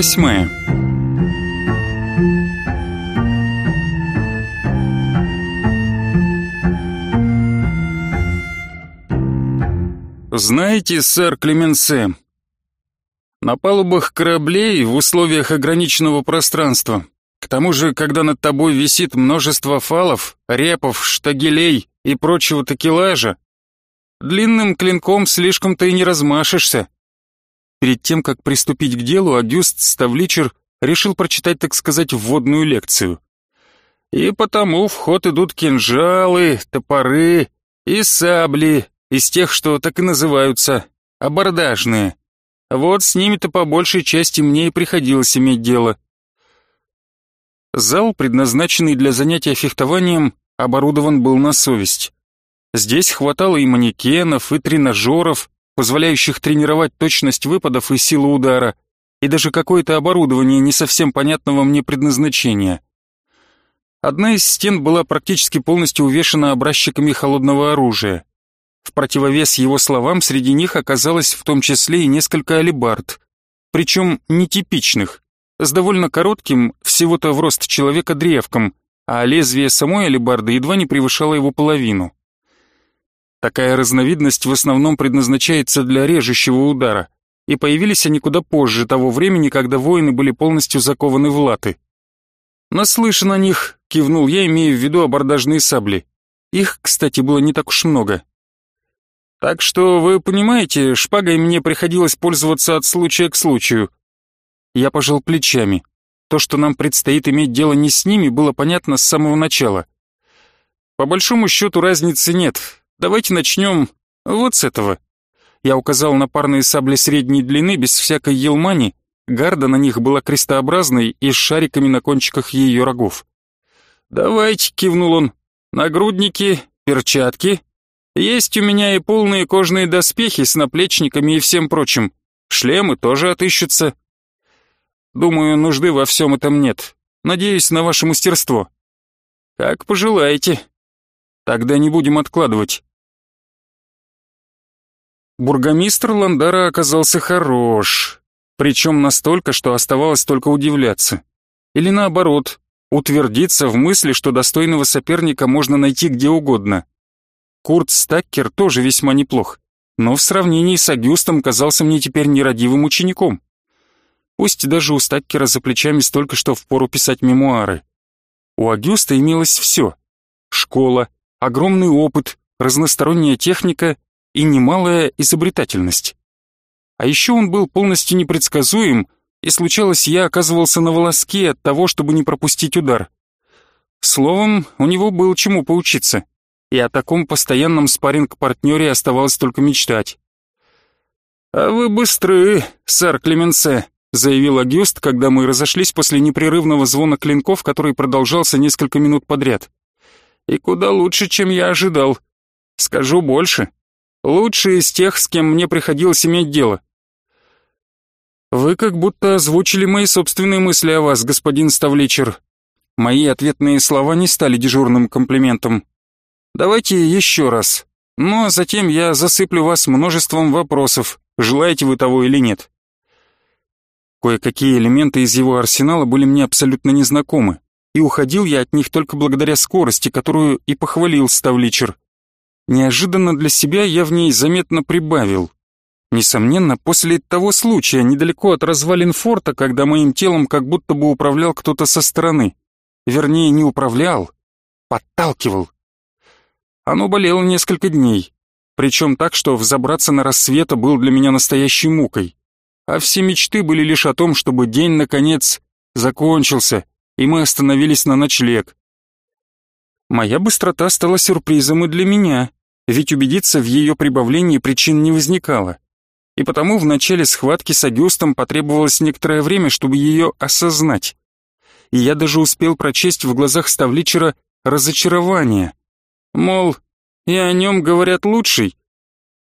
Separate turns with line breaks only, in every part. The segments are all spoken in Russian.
Восьмая Знаете, сэр Клеменсе, на палубах кораблей в условиях ограниченного пространства, к тому же, когда над тобой висит множество фалов, репов, штагелей и прочего такелажа, длинным клинком слишком-то и не размашешься. Перед тем, как приступить к делу, Агюст Ставличер решил прочитать, так сказать, вводную лекцию. И потому в ход идут кинжалы, топоры и сабли, из тех, что так и называются, абордажные. Вот с ними-то по большей части мне и приходилось иметь дело. Зал, предназначенный для занятия фехтованием, оборудован был на совесть. Здесь хватало и манекенов, и тренажеров, позволяющих тренировать точность выпадов и силу удара, и даже какое-то оборудование не совсем понятного мне предназначения. Одна из стен была практически полностью увешана образчиками холодного оружия. В противовес его словам среди них оказалось в том числе и несколько алибард, причем нетипичных, с довольно коротким, всего-то в рост человека древком, а лезвие самой алибарды едва не превышало его половину. Такая разновидность в основном предназначается для режущего удара, и появились они куда позже того времени, когда воины были полностью закованы в латы. «Наслышан о них», — кивнул я, имея в виду абордажные сабли. Их, кстати, было не так уж много. Так что, вы понимаете, шпагой мне приходилось пользоваться от случая к случаю. Я пожал плечами. То, что нам предстоит иметь дело не с ними, было понятно с самого начала. По большому счету разницы нет, Давайте начнем вот с этого. Я указал на парные сабли средней длины без всякой елмани, гарда на них была крестообразной и с шариками на кончиках ее рогов. «Давайте», — кивнул он, — «нагрудники, перчатки. Есть у меня и полные кожные доспехи с наплечниками и всем прочим. Шлемы тоже отыщутся. Думаю, нужды во всем этом нет. Надеюсь на ваше мастерство». «Как пожелаете». «Тогда не будем откладывать. Бургомистр Ландара оказался хорош, причем настолько, что оставалось только удивляться. Или наоборот, утвердиться в мысли, что достойного соперника можно найти где угодно. Курт Стаккер тоже весьма неплох, но в сравнении с Агюстом казался мне теперь нерадивым учеником. Пусть даже у Стаккера за плечами столько, что впору писать мемуары. У Агюста имелось все. Школа, огромный опыт, разносторонняя техника и немалая изобретательность. А еще он был полностью непредсказуем, и случалось, я оказывался на волоске от того, чтобы не пропустить удар. Словом, у него было чему поучиться, и о таком постоянном спарринг-партнере оставалось только мечтать. «А вы быстры, сэр Клеменсе», — заявил Агюст, когда мы разошлись после непрерывного звона клинков, который продолжался несколько минут подряд. «И куда лучше, чем я ожидал. Скажу больше, Лучший из тех, с кем мне приходилось иметь дело. Вы как будто озвучили мои собственные мысли о вас, господин Ставличер. Мои ответные слова не стали дежурным комплиментом. Давайте еще раз. Ну а затем я засыплю вас множеством вопросов, желаете вы того или нет. Кое-какие элементы из его арсенала были мне абсолютно незнакомы, и уходил я от них только благодаря скорости, которую и похвалил Ставличер. Неожиданно для себя я в ней заметно прибавил. Несомненно, после того случая недалеко от развалин форта, когда моим телом как будто бы управлял кто-то со стороны. Вернее, не управлял, подталкивал. Оно болело несколько дней, причем так, что взобраться на рассвета был для меня настоящей мукой. А все мечты были лишь о том, чтобы день, наконец, закончился, и мы остановились на ночлег. Моя быстрота стала сюрпризом и для меня ведь убедиться в ее прибавлении причин не возникало. И потому в начале схватки с Агюстом потребовалось некоторое время, чтобы ее осознать. И я даже успел прочесть в глазах Ставличера разочарование. Мол, и о нем говорят лучший.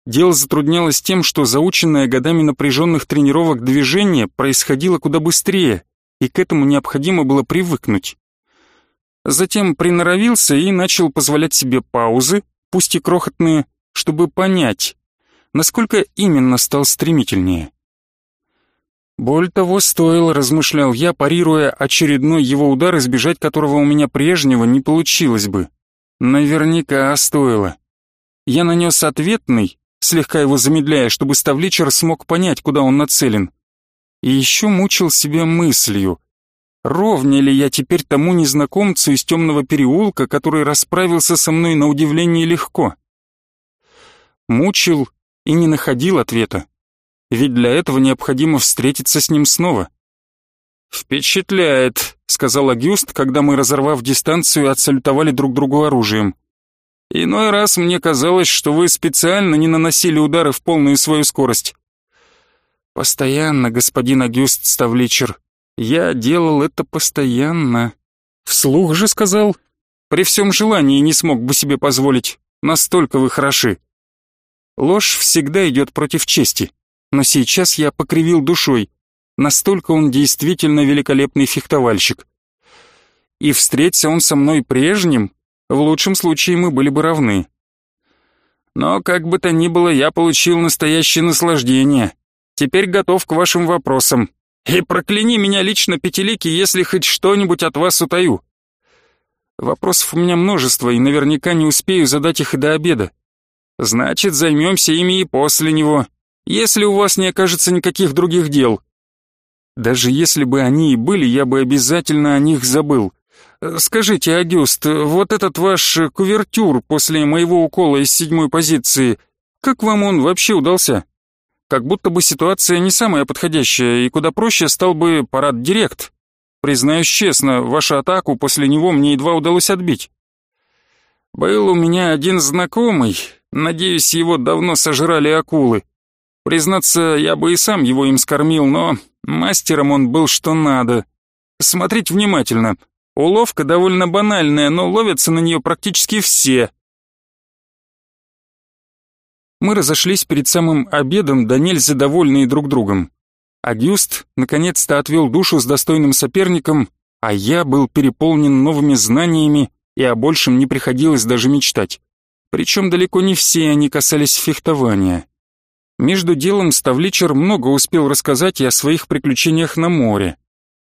Дело затруднялось тем, что заученное годами напряженных тренировок движение происходило куда быстрее, и к этому необходимо было привыкнуть. Затем приноровился и начал позволять себе паузы, пусть и крохотные, чтобы понять, насколько именно стал стремительнее. Боль того стоил, размышлял я, парируя очередной его удар, избежать которого у меня прежнего не получилось бы. Наверняка стоило. Я нанес ответный, слегка его замедляя, чтобы Ставличер смог понять, куда он нацелен. И еще мучил себя мыслью. Ровня ли я теперь тому незнакомцу из темного переулка, который расправился со мной на удивление легко? Мучил и не находил ответа ведь для этого необходимо встретиться с ним снова. «Впечатляет», — сказал Агюст, когда мы, разорвав дистанцию, отсалютовали друг другу оружием. «Иной раз мне казалось, что вы специально не наносили удары в полную свою скорость». «Постоянно, господин Агюст Ставличер. Я делал это постоянно». «Вслух же сказал. При всем желании не смог бы себе позволить. Настолько вы хороши». Ложь всегда идет против чести но сейчас я покривил душой. Настолько он действительно великолепный фехтовальщик. И встреться он со мной прежним, в лучшем случае мы были бы равны. Но как бы то ни было, я получил настоящее наслаждение. Теперь готов к вашим вопросам. И прокляни меня лично, Пятилики, если хоть что-нибудь от вас утаю. Вопросов у меня множество, и наверняка не успею задать их и до обеда. Значит, займемся ими и после него, если у вас не окажется никаких других дел. Даже если бы они и были, я бы обязательно о них забыл. Скажите, Агюст, вот этот ваш кувертюр после моего укола из седьмой позиции, как вам он вообще удался? Как будто бы ситуация не самая подходящая, и куда проще стал бы парад Директ. Признаюсь честно, вашу атаку после него мне едва удалось отбить. Был у меня один знакомый, надеюсь, его давно сожрали акулы. Признаться, я бы и сам его им скормил, но мастером он был что надо. Смотрите внимательно. Уловка довольно банальная, но ловятся на нее практически все. Мы разошлись перед самым обедом, да нельзя довольные друг другом. Агюст наконец-то отвел душу с достойным соперником, а я был переполнен новыми знаниями, и о большем не приходилось даже мечтать. Причем далеко не все они касались фехтования. Между делом Ставличер много успел рассказать и о своих приключениях на море.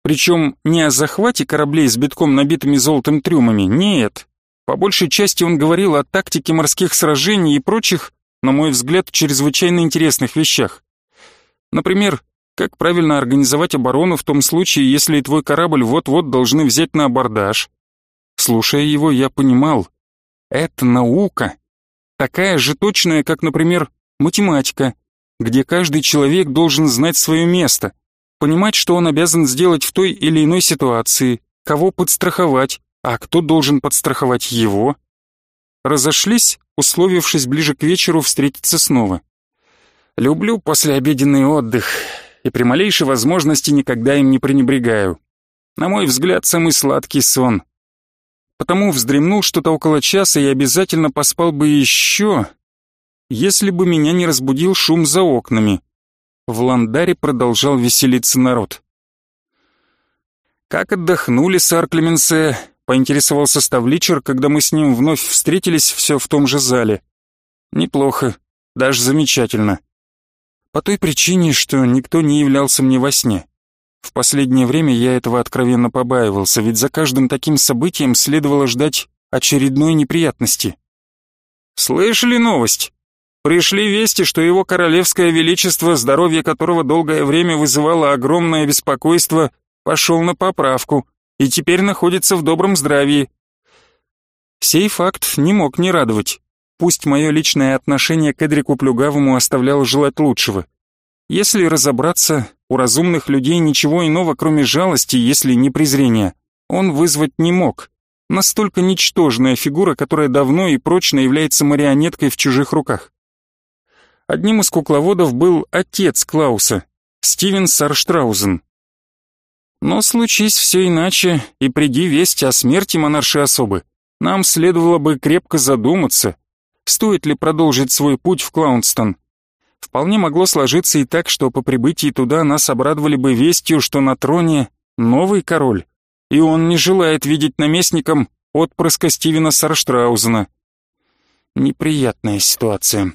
Причем не о захвате кораблей с битком набитыми золотом трюмами, нет. По большей части он говорил о тактике морских сражений и прочих, на мой взгляд, чрезвычайно интересных вещах. Например, как правильно организовать оборону в том случае, если твой корабль вот-вот должны взять на абордаж. Слушая его, я понимал, это наука, такая же точная, как, например, математика, где каждый человек должен знать свое место, понимать, что он обязан сделать в той или иной ситуации, кого подстраховать, а кто должен подстраховать его. Разошлись, условившись ближе к вечеру встретиться снова. Люблю послеобеденный отдых, и при малейшей возможности никогда им не пренебрегаю. На мой взгляд, самый сладкий сон. Потому вздремнул что-то около часа и обязательно поспал бы еще, если бы меня не разбудил шум за окнами. В ландаре продолжал веселиться народ. «Как отдохнули, сар Клеменсе?» — поинтересовался Ставличер, когда мы с ним вновь встретились все в том же зале. «Неплохо, даже замечательно. По той причине, что никто не являлся мне во сне. В последнее время я этого откровенно побаивался, ведь за каждым таким событием следовало ждать очередной неприятности». «Слышали новость?» Пришли вести, что его королевское величество, здоровье которого долгое время вызывало огромное беспокойство, пошел на поправку и теперь находится в добром здравии. Сей факт не мог не радовать. Пусть мое личное отношение к Эдрику Плюгавому оставляло желать лучшего. Если разобраться, у разумных людей ничего иного, кроме жалости, если не презрения, он вызвать не мог. Настолько ничтожная фигура, которая давно и прочно является марионеткой в чужих руках. Одним из кукловодов был отец Клауса, Стивен Сарштраузен. Но случись все иначе, и приди весть о смерти монаршей особы, нам следовало бы крепко задуматься, стоит ли продолжить свой путь в Клаунстон. Вполне могло сложиться и так, что по прибытии туда нас обрадовали бы вестью, что на троне новый король, и он не желает видеть наместником отпрыска Стивена Сарштраузена. Неприятная ситуация.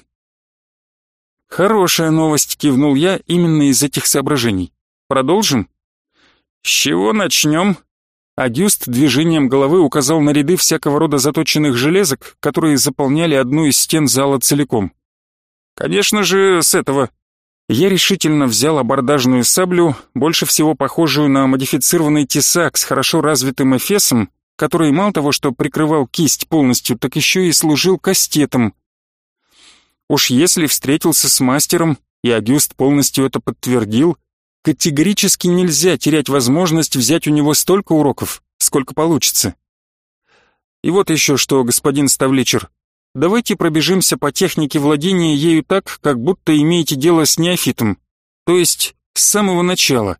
«Хорошая новость», — кивнул я именно из этих соображений. Продолжим? С чего начнем? Агюст движением головы указал на ряды всякого рода заточенных железок, которые заполняли одну из стен зала целиком. Конечно же, с этого. Я решительно взял абордажную саблю, больше всего похожую на модифицированный тесак с хорошо развитым эфесом, который мало того, что прикрывал кисть полностью, так еще и служил кастетом. Уж если встретился с мастером, и Агюст полностью это подтвердил, категорически нельзя терять возможность взять у него столько уроков, сколько получится. И вот еще что, господин Ставличер, давайте пробежимся по технике владения ею так, как будто имеете дело с неофитом, то есть с самого начала.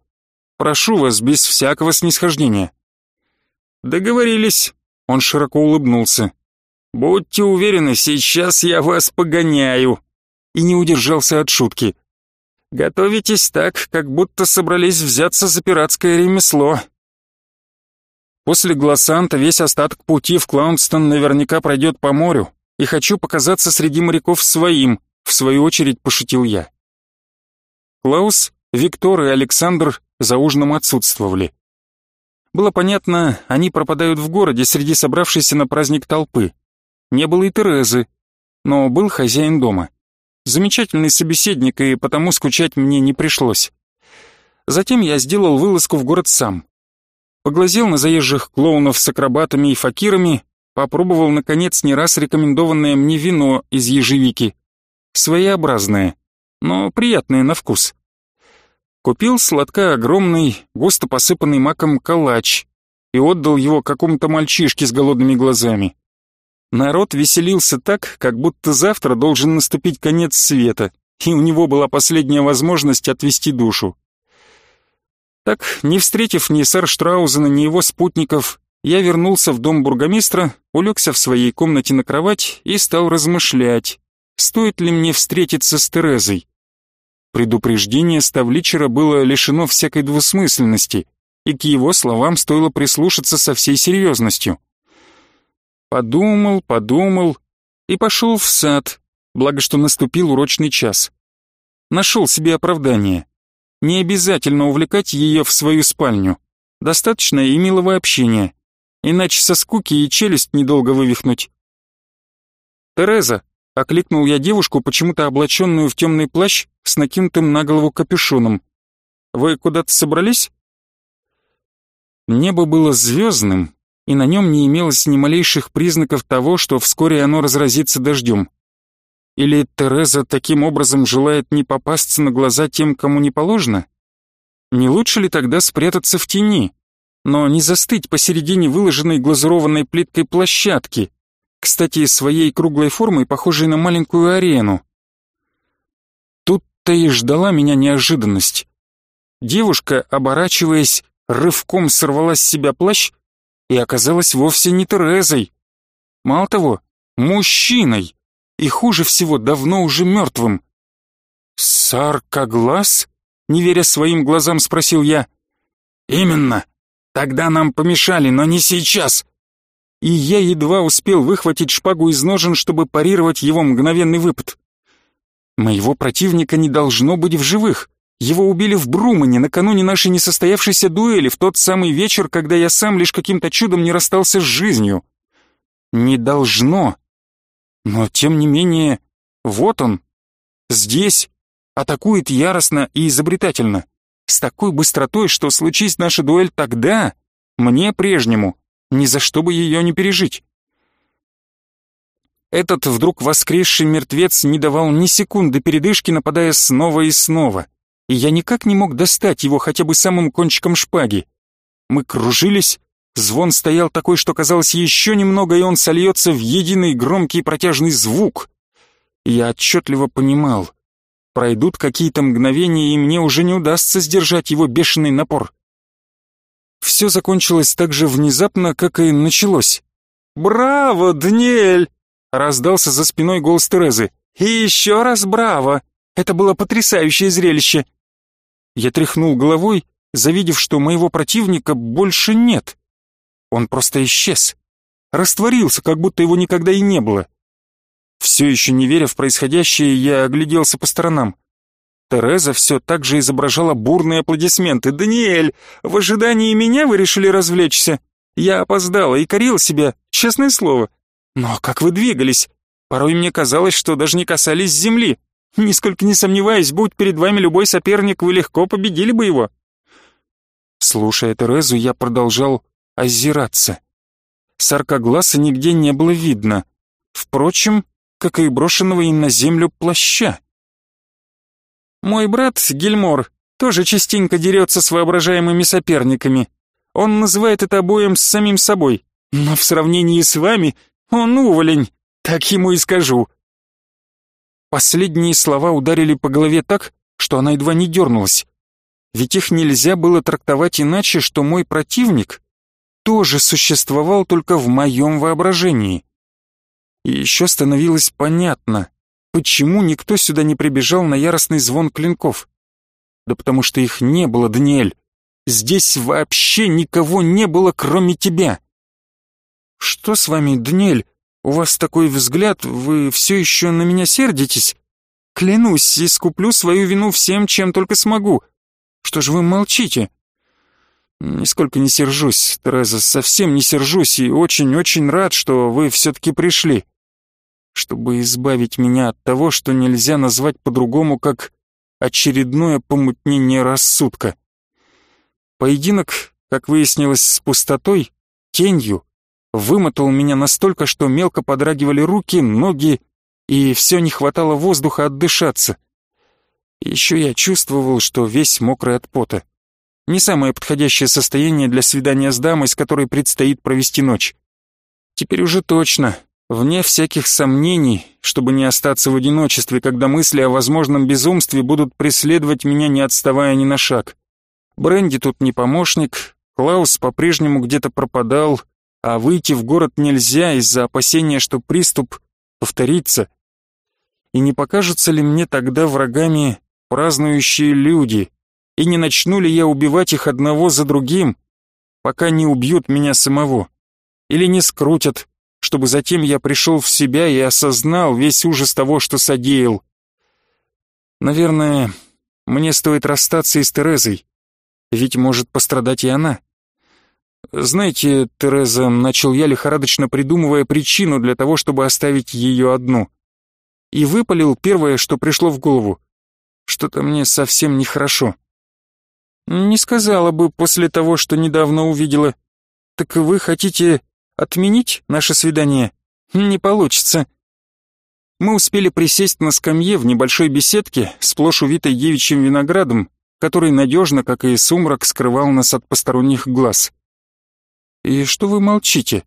Прошу вас, без всякого снисхождения. Договорились. Он широко улыбнулся. Будьте уверены, сейчас я вас погоняю. И не удержался от шутки. Готовитесь так, как будто собрались взяться за пиратское ремесло. После Глассанта весь остаток пути в Клаунстон наверняка пройдет по морю, и хочу показаться среди моряков своим, в свою очередь пошутил я. Клаус, Виктор и Александр за ужином отсутствовали. Было понятно, они пропадают в городе среди собравшейся на праздник толпы. Не было и Терезы, но был хозяин дома. Замечательный собеседник, и потому скучать мне не пришлось. Затем я сделал вылазку в город сам. Поглазел на заезжих клоунов с акробатами и факирами, Попробовал, наконец, не раз рекомендованное мне вино из ежевики. Своеобразное, но приятное на вкус. Купил сладко огромный, густо посыпанный маком калач и отдал его какому-то мальчишке с голодными глазами. Народ веселился так, как будто завтра должен наступить конец света, и у него была последняя возможность отвести душу. Так, не встретив ни сэр Штраузена, ни его спутников, я вернулся в дом бургомистра, улегся в своей комнате на кровать и стал размышлять, стоит ли мне встретиться с Терезой. Предупреждение Ставличера было лишено всякой двусмысленности, и к его словам стоило прислушаться со всей серьезностью. Подумал, подумал и пошел в сад, благо что наступил урочный час. Нашел себе оправдание. Не обязательно увлекать ее в свою спальню. Достаточно и милого общения иначе со скуки и челюсть недолго вывихнуть. «Тереза!» — окликнул я девушку, почему-то облаченную в темный плащ с накинутым на голову капюшоном. «Вы куда-то собрались?» Небо было звездным, и на нем не имелось ни малейших признаков того, что вскоре оно разразится дождем. Или Тереза таким образом желает не попасться на глаза тем, кому не положено? Не лучше ли тогда спрятаться в тени? но не застыть посередине выложенной глазурованной плиткой площадки, кстати, своей круглой формой, похожей на маленькую арену. Тут-то и ждала меня неожиданность. Девушка, оборачиваясь, рывком сорвала с себя плащ и оказалась вовсе не Терезой. Мало того, мужчиной, и хуже всего, давно уже мертвым. «Саркоглаз?» — не веря своим глазам, спросил я. «Именно», Тогда нам помешали, но не сейчас. И я едва успел выхватить шпагу из ножен, чтобы парировать его мгновенный выпад. Моего противника не должно быть в живых. Его убили в Брумане накануне нашей несостоявшейся дуэли, в тот самый вечер, когда я сам лишь каким-то чудом не расстался с жизнью. Не должно. Но, тем не менее, вот он, здесь, атакует яростно и изобретательно с такой быстротой, что случись наша дуэль тогда, мне прежнему, ни за что бы ее не пережить. Этот вдруг воскресший мертвец не давал ни секунды передышки, нападая снова и снова, и я никак не мог достать его хотя бы самым кончиком шпаги. Мы кружились, звон стоял такой, что казалось еще немного, и он сольется в единый громкий протяжный звук. Я отчетливо понимал — Пройдут какие-то мгновения, и мне уже не удастся сдержать его бешеный напор. Все закончилось так же внезапно, как и началось. «Браво, Даниэль!» — раздался за спиной голос Терезы. «И еще раз браво! Это было потрясающее зрелище!» Я тряхнул головой, завидев, что моего противника больше нет. Он просто исчез. Растворился, как будто его никогда и не было. Все еще не веря в происходящее, я огляделся по сторонам. Тереза все так же изображала бурные аплодисменты. «Даниэль, в ожидании меня вы решили развлечься? Я опоздала и корил себя, честное слово. Но как вы двигались? Порой мне казалось, что даже не касались земли. Нисколько не сомневаюсь, будь перед вами любой соперник, вы легко победили бы его». Слушая Терезу, я продолжал озираться. Саркогласа нигде не было видно. Впрочем, как и брошенного им на землю плаща. Мой брат, Гельмор, тоже частенько дерется с воображаемыми соперниками. Он называет это обоим с самим собой, но в сравнении с вами он уволень, так ему и скажу. Последние слова ударили по голове так, что она едва не дернулась. Ведь их нельзя было трактовать иначе, что мой противник тоже существовал только в моем воображении. И еще становилось понятно, почему никто сюда не прибежал на яростный звон клинков. Да потому что их не было, Даниэль. Здесь вообще никого не было, кроме тебя. Что с вами, Даниэль? У вас такой взгляд, вы все еще на меня сердитесь? Клянусь, искуплю свою вину всем, чем только смогу. Что же вы молчите? Нисколько не сержусь, Тереза, совсем не сержусь и очень-очень рад, что вы все-таки пришли чтобы избавить меня от того, что нельзя назвать по-другому, как очередное помутнение рассудка. Поединок, как выяснилось, с пустотой, тенью, вымотал меня настолько, что мелко подрагивали руки, ноги, и все не хватало воздуха отдышаться. Еще я чувствовал, что весь мокрый от пота. Не самое подходящее состояние для свидания с дамой, с которой предстоит провести ночь. Теперь уже точно, Вне всяких сомнений, чтобы не остаться в одиночестве, когда мысли о возможном безумстве будут преследовать меня, не отставая ни на шаг. Бренди тут не помощник, Клаус по-прежнему где-то пропадал, а выйти в город нельзя из-за опасения, что приступ повторится. И не покажутся ли мне тогда врагами празднующие люди, и не начну ли я убивать их одного за другим, пока не убьют меня самого, или не скрутят, чтобы затем я пришел в себя и осознал весь ужас того, что содеял. Наверное, мне стоит расстаться и с Терезой, ведь может пострадать и она. Знаете, Тереза, начал я лихорадочно придумывая причину для того, чтобы оставить ее одну. И выпалил первое, что пришло в голову. Что-то мне совсем нехорошо. Не сказала бы после того, что недавно увидела. Так вы хотите Отменить наше свидание? Не получится. Мы успели присесть на скамье в небольшой беседке, сплошь увитой девичьим виноградом, который надежно, как и сумрак, скрывал нас от посторонних глаз. «И что вы молчите?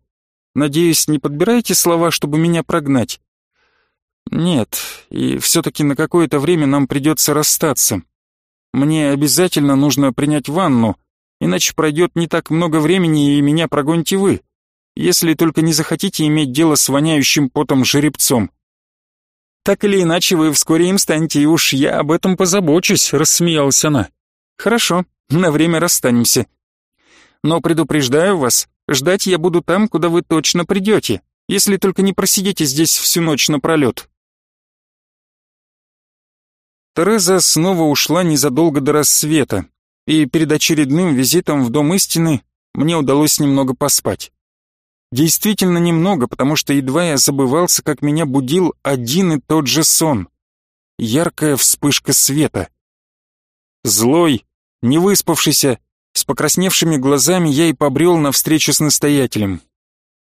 Надеюсь, не подбираете слова, чтобы меня прогнать?» «Нет, и все-таки на какое-то время нам придется расстаться. Мне обязательно нужно принять ванну, иначе пройдет не так много времени, и меня прогоните вы если только не захотите иметь дело с воняющим потом жеребцом. Так или иначе, вы вскоре им станете, и уж я об этом позабочусь, рассмеялась она. Хорошо, на время расстанемся. Но предупреждаю вас, ждать я буду там, куда вы точно придете, если только не просидите здесь всю ночь напролет. Тереза снова ушла незадолго до рассвета, и перед очередным визитом в Дом истины мне удалось немного поспать. Действительно немного, потому что едва я забывался, как меня будил один и тот же сон. Яркая вспышка света. Злой, невыспавшийся, с покрасневшими глазами я и побрел навстречу с настоятелем.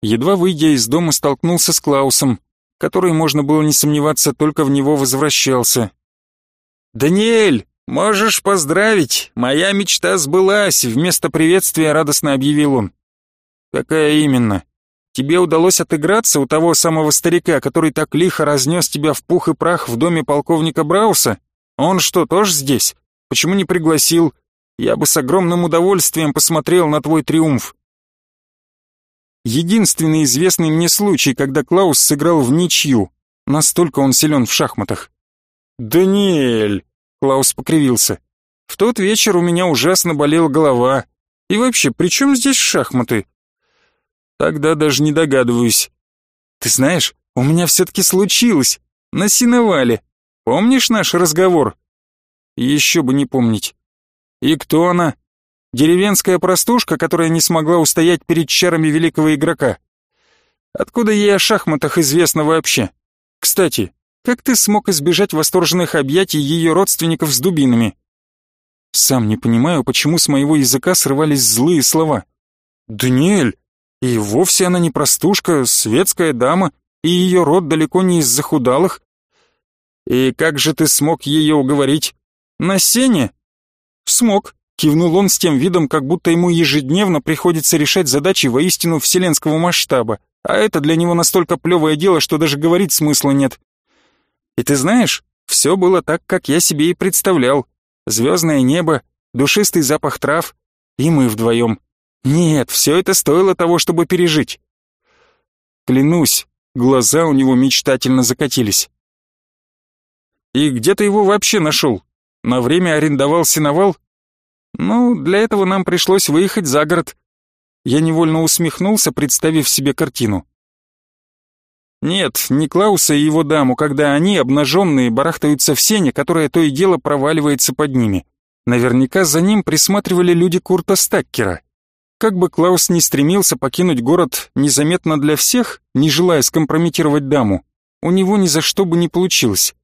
Едва выйдя из дома, столкнулся с Клаусом, который, можно было не сомневаться, только в него возвращался. «Даниэль, можешь поздравить, моя мечта сбылась», вместо приветствия радостно объявил он. «Какая именно? Тебе удалось отыграться у того самого старика, который так лихо разнес тебя в пух и прах в доме полковника Брауса? Он что, тоже здесь? Почему не пригласил? Я бы с огромным удовольствием посмотрел на твой триумф». Единственный известный мне случай, когда Клаус сыграл в ничью. Настолько он силен в шахматах. «Даниэль!» — Клаус покривился. «В тот вечер у меня ужасно болела голова. И вообще, при чем здесь шахматы? Тогда даже не догадываюсь. Ты знаешь, у меня все-таки случилось. На синовале. Помнишь наш разговор? Еще бы не помнить. И кто она? Деревенская простушка, которая не смогла устоять перед чарами великого игрока. Откуда ей о шахматах известно вообще? Кстати, как ты смог избежать восторженных объятий ее родственников с дубинами? Сам не понимаю, почему с моего языка срывались злые слова. Даниэль, и вовсе она не простушка, светская дама, и ее род далеко не из захудалых. И как же ты смог ее уговорить? На сене? Смог, кивнул он с тем видом, как будто ему ежедневно приходится решать задачи воистину вселенского масштаба, а это для него настолько плевое дело, что даже говорить смысла нет. И ты знаешь, все было так, как я себе и представлял. Звездное небо, душистый запах трав, и мы вдвоем. Нет, все это стоило того, чтобы пережить. Клянусь, глаза у него мечтательно закатились. И где ты его вообще нашел? На время арендовал сеновал? Ну, для этого нам пришлось выехать за город. Я невольно усмехнулся, представив себе картину. Нет, не Клауса и его даму, когда они, обнаженные, барахтаются в сене, которое то и дело проваливается под ними. Наверняка за ним присматривали люди Курта Стаккера. Как бы Клаус не стремился покинуть город незаметно для всех, не желая скомпрометировать даму, у него ни за что бы не получилось.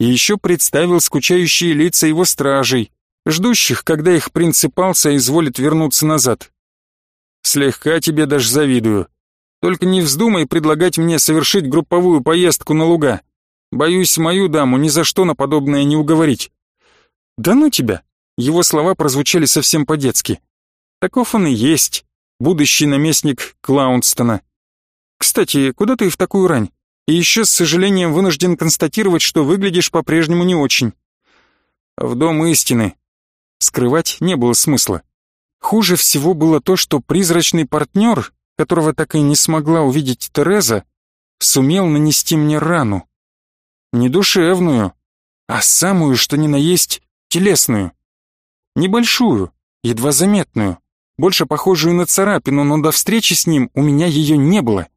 И еще представил скучающие лица его стражей, ждущих, когда их принципал соизволит вернуться назад. Слегка тебе даже завидую. Только не вздумай предлагать мне совершить групповую поездку на луга. Боюсь, мою даму ни за что на подобное не уговорить. Да ну тебя. Его слова прозвучали совсем по-детски. Таков он и есть, будущий наместник Клаунстона. Кстати, куда ты в такую рань? И еще с сожалением вынужден констатировать, что выглядишь по-прежнему не очень. В дом истины. Скрывать не было смысла. Хуже всего было то, что призрачный партнер которого так и не смогла увидеть Тереза, сумел нанести мне рану. Не душевную, а самую, что ни на есть, телесную. Небольшую, едва заметную, больше похожую на царапину, но до встречи с ним у меня ее не было.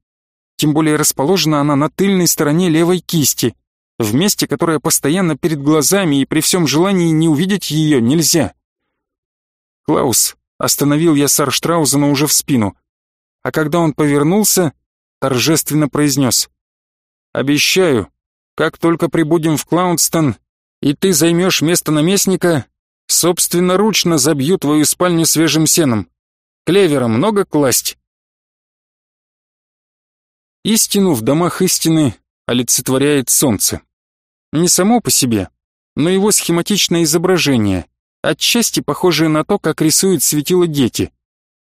Тем более расположена она на тыльной стороне левой кисти, в месте, которое постоянно перед глазами, и при всем желании не увидеть ее нельзя. «Клаус», — остановил я Сарштраузена уже в спину, а когда он повернулся, торжественно произнес «Обещаю, как только прибудем в Клаунстон, и ты займешь место наместника, собственноручно забью твою спальню свежим сеном. Клевера много класть?» Истину в домах истины олицетворяет солнце. Не само по себе, но его схематичное изображение, отчасти похожее на то, как рисуют светило дети.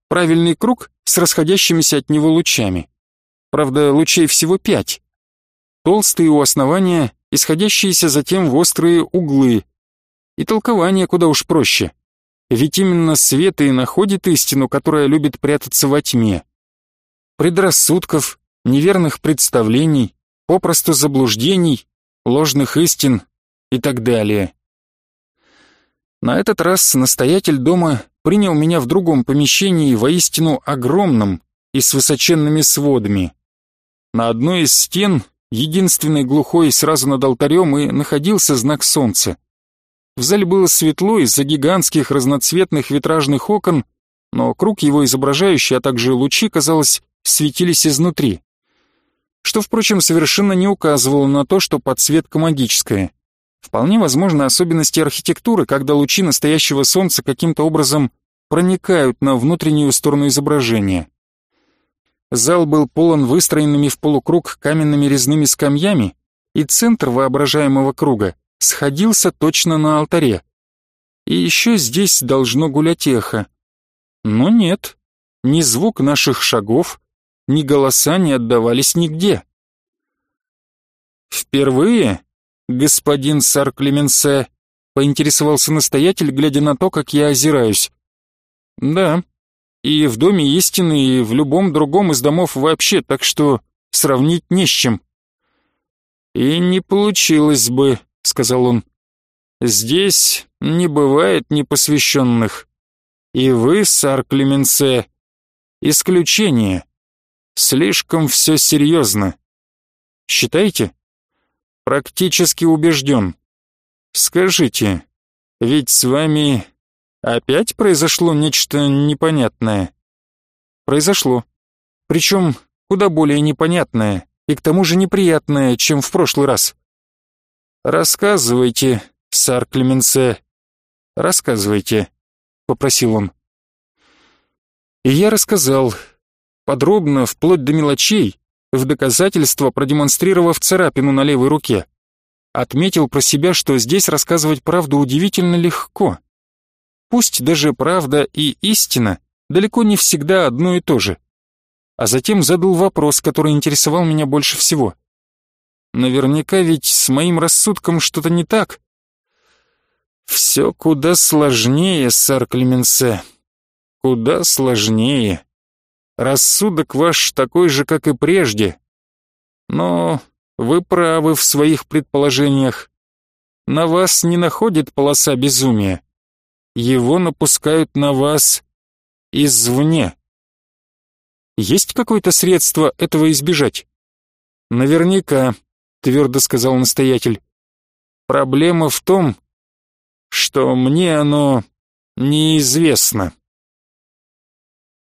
Правильный круг с расходящимися от него лучами. Правда, лучей всего пять. Толстые у основания, исходящиеся затем в острые углы. И толкование куда уж проще. Ведь именно свет и находит истину, которая любит прятаться во тьме. Предрассудков, неверных представлений, попросту заблуждений, ложных истин и так далее. На этот раз настоятель дома принял меня в другом помещении, воистину огромном и с высоченными сводами. На одной из стен, единственной глухой сразу над алтарем, и находился знак солнца. В зале было светло из-за гигантских разноцветных витражных окон, но круг его изображающий, а также лучи, казалось, светились изнутри. Что, впрочем, совершенно не указывало на то, что подсветка магическая. Вполне возможно особенности архитектуры, когда лучи настоящего солнца каким-то образом проникают на внутреннюю сторону изображения. Зал был полон выстроенными в полукруг каменными резными скамьями, и центр воображаемого круга сходился точно на алтаре. И еще здесь должно гулять эхо. Но нет, ни звук наших шагов, ни голоса не отдавались нигде. «Впервые?» господин сар Клеменсе?» — поинтересовался настоятель, глядя на то, как я озираюсь. «Да, и в Доме истины, и в любом другом из домов вообще, так что сравнить не с чем». «И не получилось бы», — сказал он. «Здесь не бывает непосвященных. И вы, сар Клеменсе, исключение. Слишком все серьезно. Считаете?» Практически убежден. Скажите, Ведь с вами опять произошло нечто непонятное. Произошло. Причем куда более непонятное и к тому же неприятное, чем в прошлый раз. Рассказывайте, сар Клеменсе. Рассказывайте, попросил он. И я рассказал, подробно, вплоть до мелочей, в доказательство продемонстрировав царапину на левой руке. Отметил про себя, что здесь рассказывать правду удивительно легко. Пусть даже правда и истина далеко не всегда одно и то же. А затем задал вопрос, который интересовал меня больше всего. Наверняка ведь с моим рассудком что-то не так. Все куда сложнее, сэр Клеменсе. Куда сложнее. Рассудок ваш такой же, как и прежде. Но вы правы в своих предположениях. На вас не находит полоса безумия. Его напускают на вас извне. Есть какое-то средство этого избежать? Наверняка, твердо сказал настоятель. Проблема в том, что мне оно неизвестно.